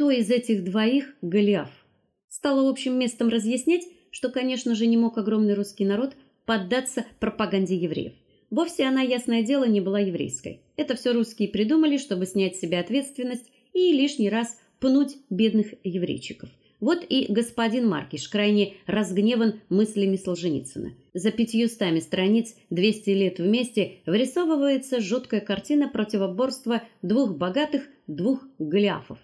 кто из этих двоих Голиаф. Стало общим местом разъяснять, что, конечно же, не мог огромный русский народ поддаться пропаганде евреев. Вовсе она, ясное дело, не была еврейской. Это все русские придумали, чтобы снять с себя ответственность и лишний раз пнуть бедных еврейчиков. Вот и господин Маркиш крайне разгневан мыслями Солженицына. За пятьюстами страниц «200 лет вместе» вырисовывается жуткая картина противоборства двух богатых, двух Голиафов.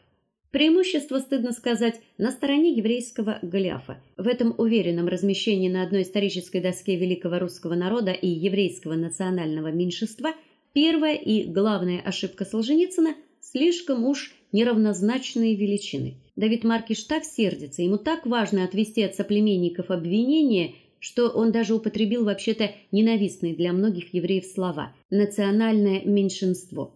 Преимущество, стыдно сказать, на стороне еврейского Голиафа. В этом уверенном размещении на одной исторической доске великого русского народа и еврейского национального меньшинства первая и главная ошибка Солженицына слишком уж неравнозначные величины. Давид Маркиш так сердится, ему так важно отвести от соплеменников обвинения, что он даже употребил вообще-то ненавистные для многих евреев слова национальное меньшинство.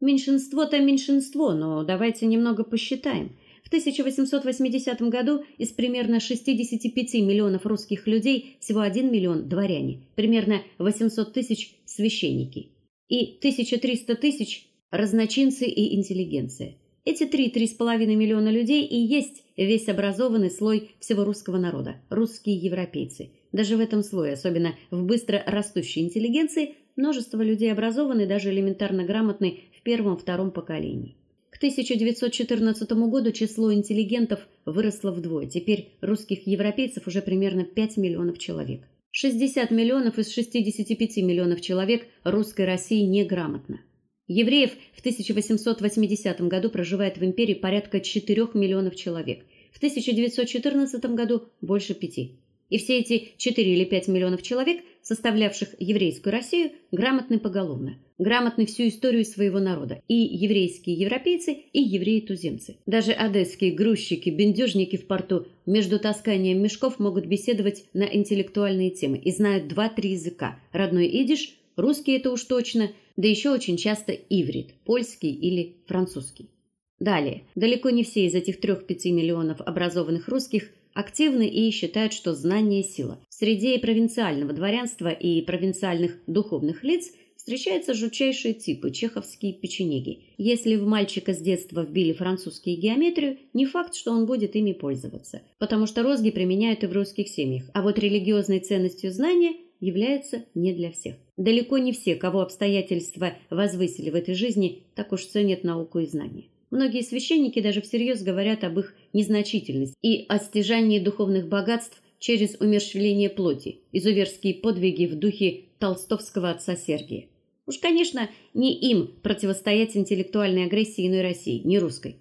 Меньшинство-то меньшинство, но давайте немного посчитаем. В 1880 году из примерно 65 миллионов русских людей всего 1 миллион дворяне, примерно 800 тысяч священники и 1300 тысяч разночинцы и интеллигенция. Эти три-три с половиной миллиона людей и есть весь образованный слой всего русского народа, русские европейцы. Даже в этом слое, особенно в быстро растущей интеллигенции, множество людей образованы, даже элементарно грамотны первом-втором поколении. К 1914 году число интеллигентов выросло вдвое. Теперь русских европейцев уже примерно 5 миллионов человек. 60 миллионов из 65 миллионов человек русской России неграмотно. Евреев в 1880 году проживает в империи порядка 4 миллионов человек. В 1914 году больше пяти. И все эти 4 или 5 миллионов человек, составлявших еврейскую Россию, грамотны поголовно, грамотны всю историю своего народа, и еврейские европейцы, и евреи-туземцы. Даже одесские грузчики, бендюжники в порту между тасканием мешков могут беседовать на интеллектуальные темы и знают два-три языка: родной идиш, русский это уж точно, да еще очень часто иврит, польский или французский. Далее, далеко не все из этих 3-5 миллионов образованных русских активны и считают, что знание сила. В среде провинциального дворянства и провинциальных духовных лиц встречаются жутчайшие типы чеховские печенеги. Если в мальчика с детства вбили французский и геометрию, не факт, что он будет ими пользоваться, потому что розги применяют и в русских семьях. А вот религиозной ценностью знания является не для всех. Далеко не все, кого обстоятельства возвысили в этой жизни, так уж ценят науку и знания. Многие священники даже всерьез говорят об их незначительности и о стяжании духовных богатств через умерщвление плоти, изуверские подвиги в духе толстовского отца Сергия. Уж, конечно, не им противостоять интеллектуальной агрессии иной России, не русской.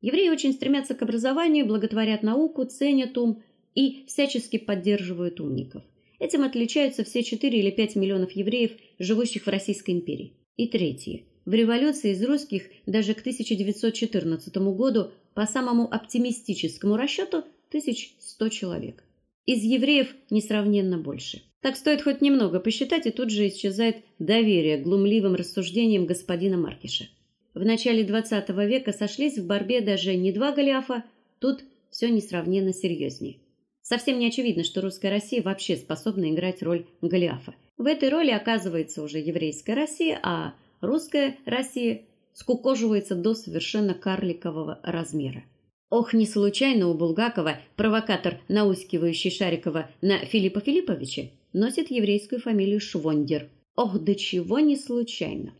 Евреи очень стремятся к образованию, благотворят науку, ценят ум и всячески поддерживают умников. Этим отличаются все 4 или 5 миллионов евреев, живущих в Российской империи. И третье. В революции из русских даже к 1914 году по самому оптимистическому расчету 1100 человек. Из евреев несравненно больше. Так стоит хоть немного посчитать, и тут же исчезает доверие к глумливым рассуждениям господина Маркиша. В начале XX века сошлись в борьбе даже не два Голиафа, тут все несравненно серьезнее. Совсем не очевидно, что русская Россия вообще способна играть роль Голиафа. В этой роли оказывается уже еврейская Россия, а русская Россия скукоживается до совершенно карликового размера. Ох, не случайно у Булгакова провокатор, наускивающий Шарикова на Филиппа Филипповича, носит еврейскую фамилию Швондер. Ох, до чего не случайно.